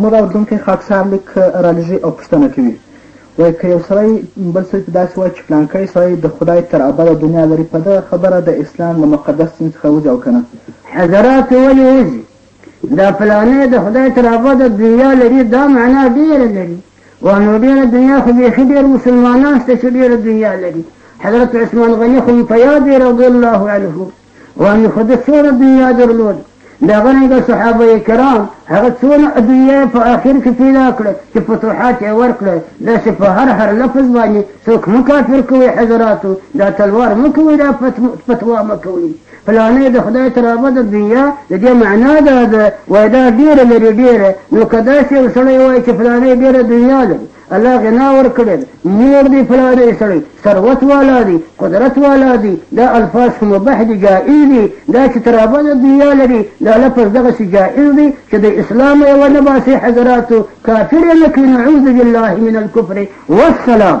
زموږ اورېدونکی خاکسار لیک رالېږي او پوښتنه کوي، وایي که یو سړی بل سړي ته داسې وایي چې پلانکی سړی د خدای تر ابده دنیا لري، په دغه خبره د اسلام له مقدس دین څخه وځي او که نه؟ حضرات ولې وځي؟ دا پلانی د خدای تر ابده دنیا لري دا معنا ډېره لري، واه نو ډېره دنیا خو بیخي ډېر مسلمانان شته چې ډېره دنیا لري، حضرت عثمان غني خو مو په یاد دی رضی الله عنه. وایي خو ده څونه دنیا درلود دغه رنګه صحابه کرام هغه څونه دنیا په آخر کې پیدا کړه چې فتوحات یې ورکړه داسې په هر هر لفظ باندې څوک مه کافر کوئ حضراتو دا تلوار مه کوئ دا فتوا مه کوئ فلانه د خدای تر ابده دنیا د دې معنا دا ده وای دا ډیره لري ډیره نو که داسې یو سړی وایي چې فلانه ډیره دنیا لري الله غنا ورکړی دی مور دی پلار دی سړی ثروت والا دی قدرت والا دی دا الفاظ خو مباح دي جائز دي دا چې تر ابده دنیا لري دا لفظ دغسې جائز دی چې د اسلام یوه نه باسي حضراتو کافر یې نه کړي نعوذ بالله من الکفر والسلام